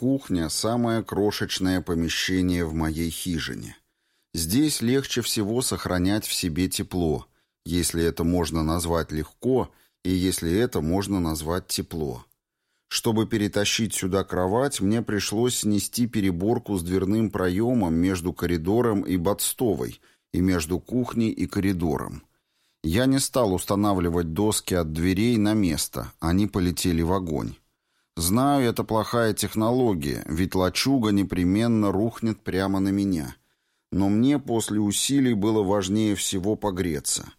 Кухня – самое крошечное помещение в моей хижине. Здесь легче всего сохранять в себе тепло, если это можно назвать легко и если это можно назвать тепло. Чтобы перетащить сюда кровать, мне пришлось снести переборку с дверным проемом между коридором и бодстовой и между кухней и коридором. Я не стал устанавливать доски от дверей на место, они полетели в огонь. Знаю, это плохая технология, ведь лачуга непременно рухнет прямо на меня. Но мне после усилий было важнее всего погреться.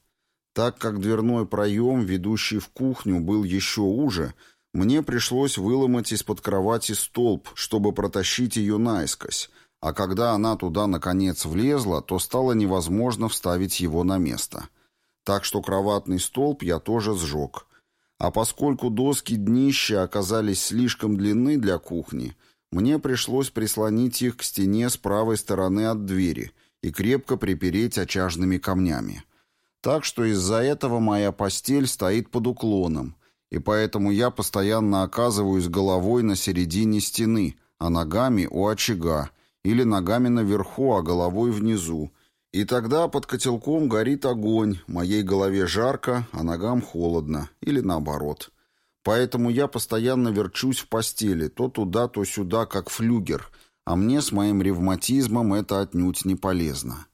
Так как дверной проем, ведущий в кухню, был еще уже – мне пришлось выломать из-под кровати столб, чтобы протащить ее наискось, а когда она туда наконец влезла, то стало невозможно вставить его на место. Так что кроватный столб я тоже сжег. А поскольку доски днища оказались слишком длинны для кухни, мне пришлось прислонить их к стене с правой стороны от двери и крепко припереть очажными камнями. Так что из-за этого моя постель стоит под уклоном, и поэтому я постоянно оказываюсь головой на середине стены, а ногами у очага, или ногами наверху, а головой внизу. И тогда под котелком горит огонь, моей голове жарко, а ногам холодно, или наоборот. Поэтому я постоянно верчусь в постели, то туда, то сюда, как флюгер, а мне с моим ревматизмом это отнюдь не полезно.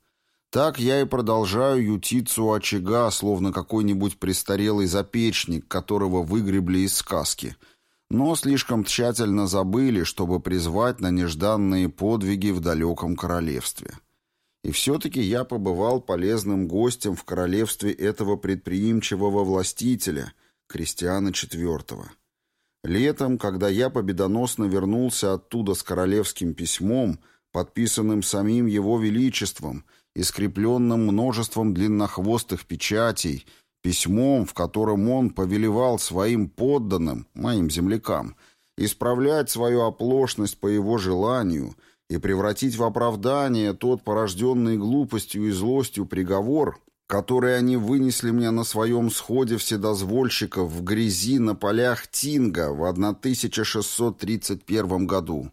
Так я и продолжаю ютиться у очага, словно какой-нибудь престарелый запечник, которого выгребли из сказки. Но слишком тщательно забыли, чтобы призвать на нежданные подвиги в далеком королевстве. И все-таки я побывал полезным гостем в королевстве этого предприимчивого властителя, Кристиана IV. Летом, когда я победоносно вернулся оттуда с королевским письмом, подписанным самим его величеством, и скрепленным множеством длиннохвостых печатей, письмом, в котором он повелевал своим подданным, моим землякам, исправлять свою оплошность по его желанию и превратить в оправдание тот порожденный глупостью и злостью приговор, который они вынесли мне на своем сходе вседозвольщиков в грязи на полях Тинга в 1631 году.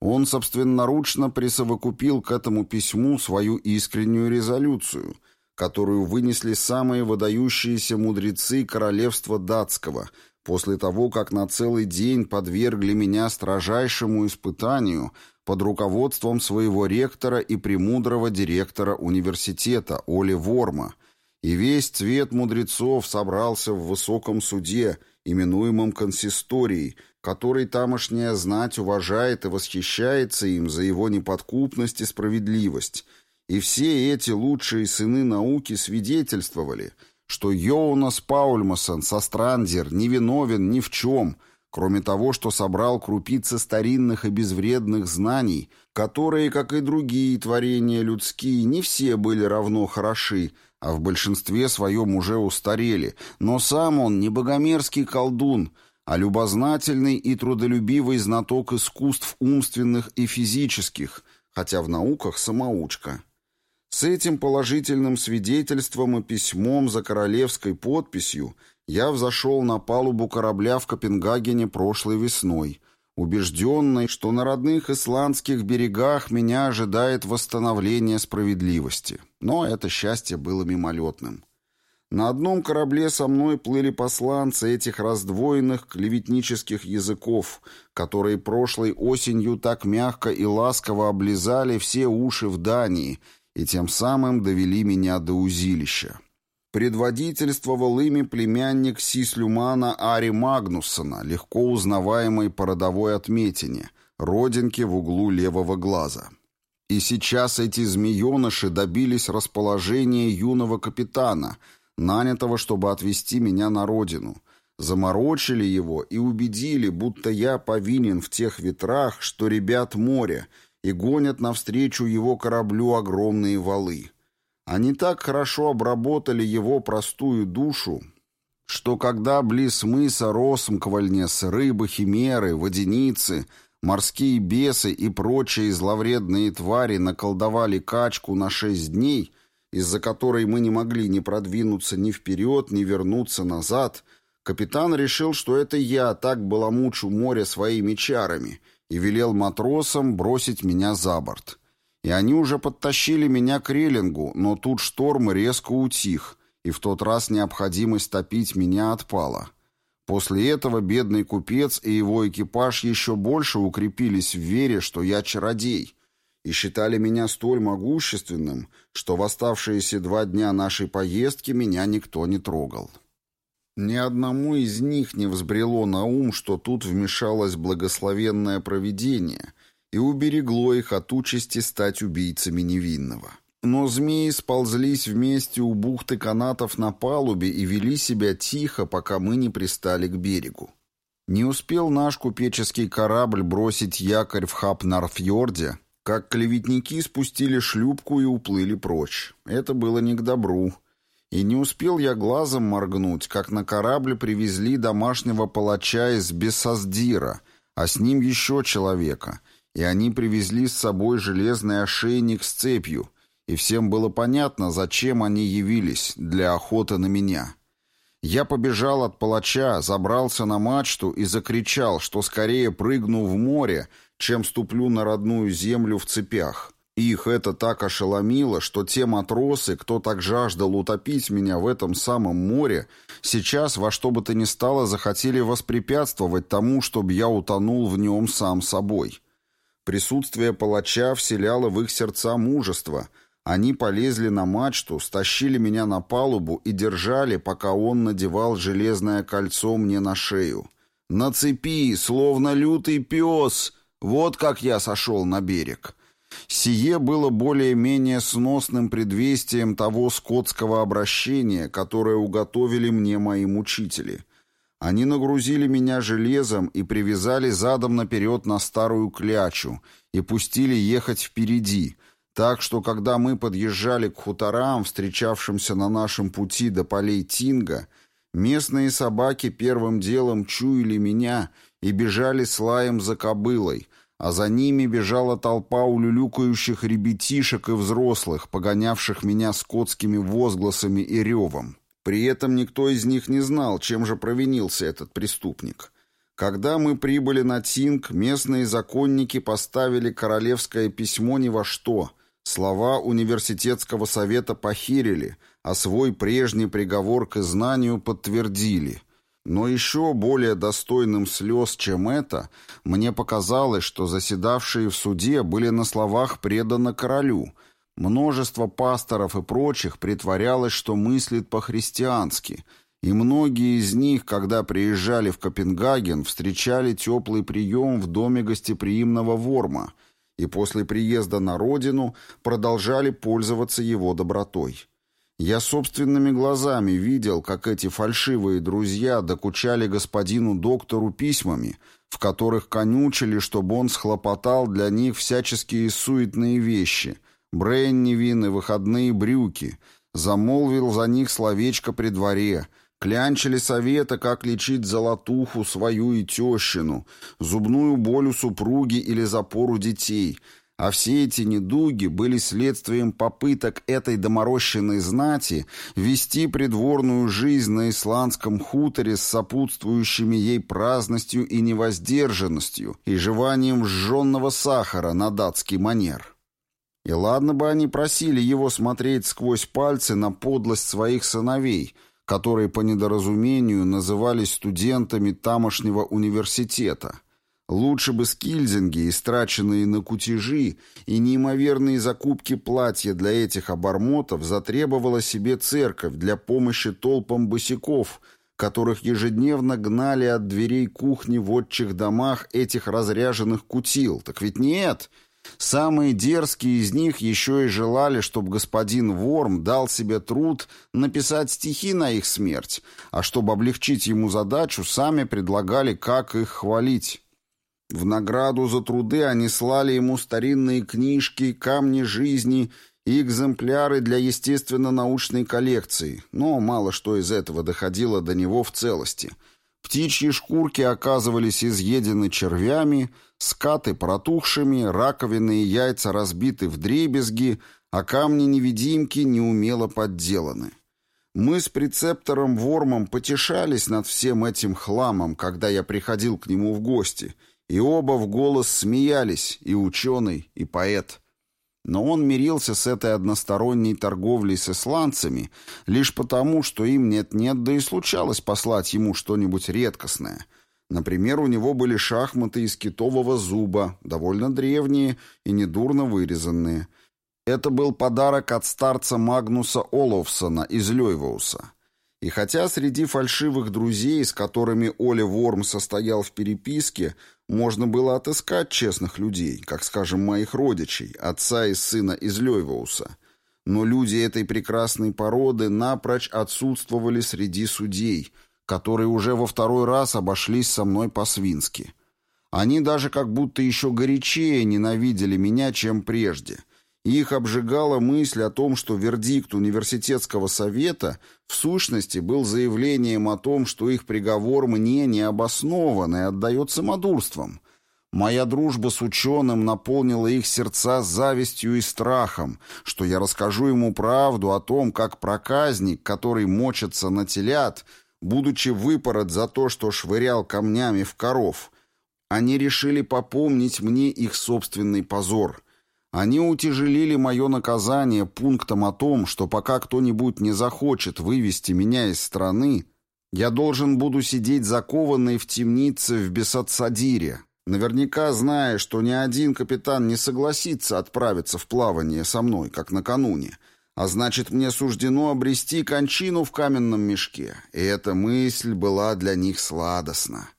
Он собственноручно присовокупил к этому письму свою искреннюю резолюцию, которую вынесли самые выдающиеся мудрецы королевства датского после того, как на целый день подвергли меня строжайшему испытанию под руководством своего ректора и премудрого директора университета Оли Ворма, и весь цвет мудрецов собрался в высоком суде, именуемом консисторией, который тамошняя знать уважает и восхищается им за его неподкупность и справедливость. И все эти лучшие сыны науки свидетельствовали, что Йоунас Паульмасон Сострандер не виновен ни в чем, кроме того, что собрал крупицы старинных и безвредных знаний, которые, как и другие творения людские, не все были равно хороши, а в большинстве своем уже устарели, но сам он не богомерзкий колдун — а любознательный и трудолюбивый знаток искусств умственных и физических, хотя в науках самоучка. С этим положительным свидетельством и письмом за королевской подписью я взошел на палубу корабля в Копенгагене прошлой весной, убежденный, что на родных исландских берегах меня ожидает восстановление справедливости. Но это счастье было мимолетным. На одном корабле со мной плыли посланцы этих раздвоенных клеветнических языков, которые прошлой осенью так мягко и ласково облизали все уши в Дании и тем самым довели меня до узилища. Предводительствовал ими племянник Сислюмана Ари Магнуссона, легко узнаваемый по родовой отметине, родинке в углу левого глаза. И сейчас эти змееныши добились расположения юного капитана — нанятого, чтобы отвезти меня на родину. Заморочили его и убедили, будто я повинен в тех ветрах, что ребят море, и гонят навстречу его кораблю огромные валы. Они так хорошо обработали его простую душу, что когда близ мыса Росмквальнес рыбы, химеры, водяницы, морские бесы и прочие зловредные твари наколдовали качку на шесть дней — из-за которой мы не могли ни продвинуться ни вперед, ни вернуться назад, капитан решил, что это я так баламучу море своими чарами, и велел матросам бросить меня за борт. И они уже подтащили меня к рейлингу, но тут шторм резко утих, и в тот раз необходимость топить меня отпала. После этого бедный купец и его экипаж еще больше укрепились в вере, что я чародей, и считали меня столь могущественным, что в оставшиеся два дня нашей поездки меня никто не трогал. Ни одному из них не взбрело на ум, что тут вмешалось благословенное провидение и уберегло их от участи стать убийцами невинного. Но змеи сползлись вместе у бухты канатов на палубе и вели себя тихо, пока мы не пристали к берегу. Не успел наш купеческий корабль бросить якорь в Хапнарфьорде, как клеветники спустили шлюпку и уплыли прочь. Это было не к добру. И не успел я глазом моргнуть, как на корабль привезли домашнего палача из Бессаздира, а с ним еще человека, и они привезли с собой железный ошейник с цепью, и всем было понятно, зачем они явились, для охоты на меня. Я побежал от палача, забрался на мачту и закричал, что скорее прыгну в море, чем ступлю на родную землю в цепях. Их это так ошеломило, что те матросы, кто так жаждал утопить меня в этом самом море, сейчас во что бы то ни стало захотели воспрепятствовать тому, чтобы я утонул в нем сам собой. Присутствие палача вселяло в их сердца мужество. Они полезли на мачту, стащили меня на палубу и держали, пока он надевал железное кольцо мне на шею. «На цепи, словно лютый пес!» Вот как я сошел на берег. Сие было более-менее сносным предвестием того скотского обращения, которое уготовили мне мои мучители. Они нагрузили меня железом и привязали задом наперед на старую клячу и пустили ехать впереди, так что, когда мы подъезжали к хуторам, встречавшимся на нашем пути до полей Тинга, местные собаки первым делом чуяли меня и бежали с лаем за кобылой, а за ними бежала толпа улюлюкающих ребятишек и взрослых, погонявших меня скотскими возгласами и ревом. При этом никто из них не знал, чем же провинился этот преступник. Когда мы прибыли на Тинг, местные законники поставили королевское письмо ни во что. Слова университетского совета похерили, а свой прежний приговор к знанию подтвердили – но еще более достойным слез, чем это, мне показалось, что заседавшие в суде были на словах преданы королю. Множество пасторов и прочих притворялось, что мыслит по-христиански, и многие из них, когда приезжали в Копенгаген, встречали теплый прием в доме гостеприимного Ворма и после приезда на родину продолжали пользоваться его добротой. Я собственными глазами видел, как эти фальшивые друзья докучали господину доктору письмами, в которых конючили, чтобы он схлопотал для них всяческие суетные вещи, бренни, вины, выходные брюки, замолвил за них словечко при дворе, клянчили совета, как лечить золотуху свою и тещину, зубную боль у супруги или запору детей — а все эти недуги были следствием попыток этой доморощенной знати вести придворную жизнь на исландском хуторе с сопутствующими ей праздностью и невоздержанностью и жеванием сжженного сахара на датский манер. И ладно бы они просили его смотреть сквозь пальцы на подлость своих сыновей, которые по недоразумению назывались студентами тамошнего университета – Лучше бы скильзинги, истраченные на кутежи, и неимоверные закупки платья для этих обормотов затребовала себе церковь для помощи толпам босиков, которых ежедневно гнали от дверей кухни в отчих домах этих разряженных кутил. Так ведь нет! Самые дерзкие из них еще и желали, чтобы господин Ворм дал себе труд написать стихи на их смерть, а чтобы облегчить ему задачу, сами предлагали, как их хвалить. В награду за труды они слали ему старинные книжки, камни жизни и экземпляры для естественно-научной коллекции, но мало что из этого доходило до него в целости. Птичьи шкурки оказывались изъедены червями, скаты протухшими, раковины и яйца разбиты в дребезги, а камни-невидимки неумело подделаны. Мы с прецептором Вормом потешались над всем этим хламом, когда я приходил к нему в гости — и оба в голос смеялись, и ученый, и поэт. Но он мирился с этой односторонней торговлей с исландцами лишь потому, что им нет-нет, да и случалось послать ему что-нибудь редкостное. Например, у него были шахматы из китового зуба, довольно древние и недурно вырезанные. Это был подарок от старца Магнуса Оловсона из Лёйвоуса. И хотя среди фальшивых друзей, с которыми Оля Ворм состоял в переписке, можно было отыскать честных людей, как, скажем, моих родичей, отца и сына из Лёйвоуса, но люди этой прекрасной породы напрочь отсутствовали среди судей, которые уже во второй раз обошлись со мной по-свински. Они даже как будто еще горячее ненавидели меня, чем прежде — их обжигала мысль о том, что вердикт университетского совета в сущности был заявлением о том, что их приговор мне не обоснован и отдает самодурством. Моя дружба с ученым наполнила их сердца завистью и страхом, что я расскажу ему правду о том, как проказник, который мочится на телят, будучи выпорот за то, что швырял камнями в коров, они решили попомнить мне их собственный позор — они утяжелили мое наказание пунктом о том, что пока кто-нибудь не захочет вывести меня из страны, я должен буду сидеть закованный в темнице в Бесатсадире, наверняка зная, что ни один капитан не согласится отправиться в плавание со мной, как накануне, а значит, мне суждено обрести кончину в каменном мешке, и эта мысль была для них сладостна.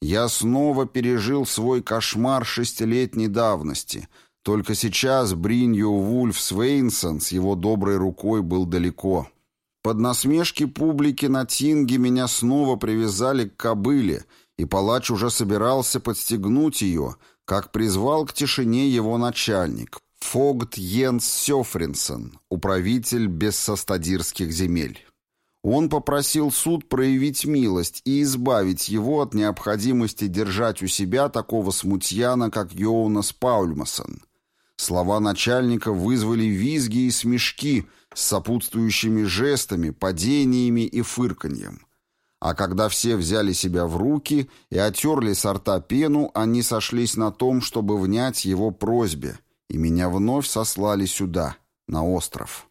Я снова пережил свой кошмар шестилетней давности — только сейчас Бринью Вульф Свейнсон с его доброй рукой был далеко. Под насмешки публики на Тинге меня снова привязали к кобыле, и палач уже собирался подстегнуть ее, как призвал к тишине его начальник, Фогт Йенс Сёфринсон, управитель бессостадирских земель. Он попросил суд проявить милость и избавить его от необходимости держать у себя такого смутьяна, как Йоунас Паульмасон. Слова начальника вызвали визги и смешки с сопутствующими жестами, падениями и фырканьем. А когда все взяли себя в руки и отерли с рта пену, они сошлись на том, чтобы внять его просьбе, и меня вновь сослали сюда, на остров.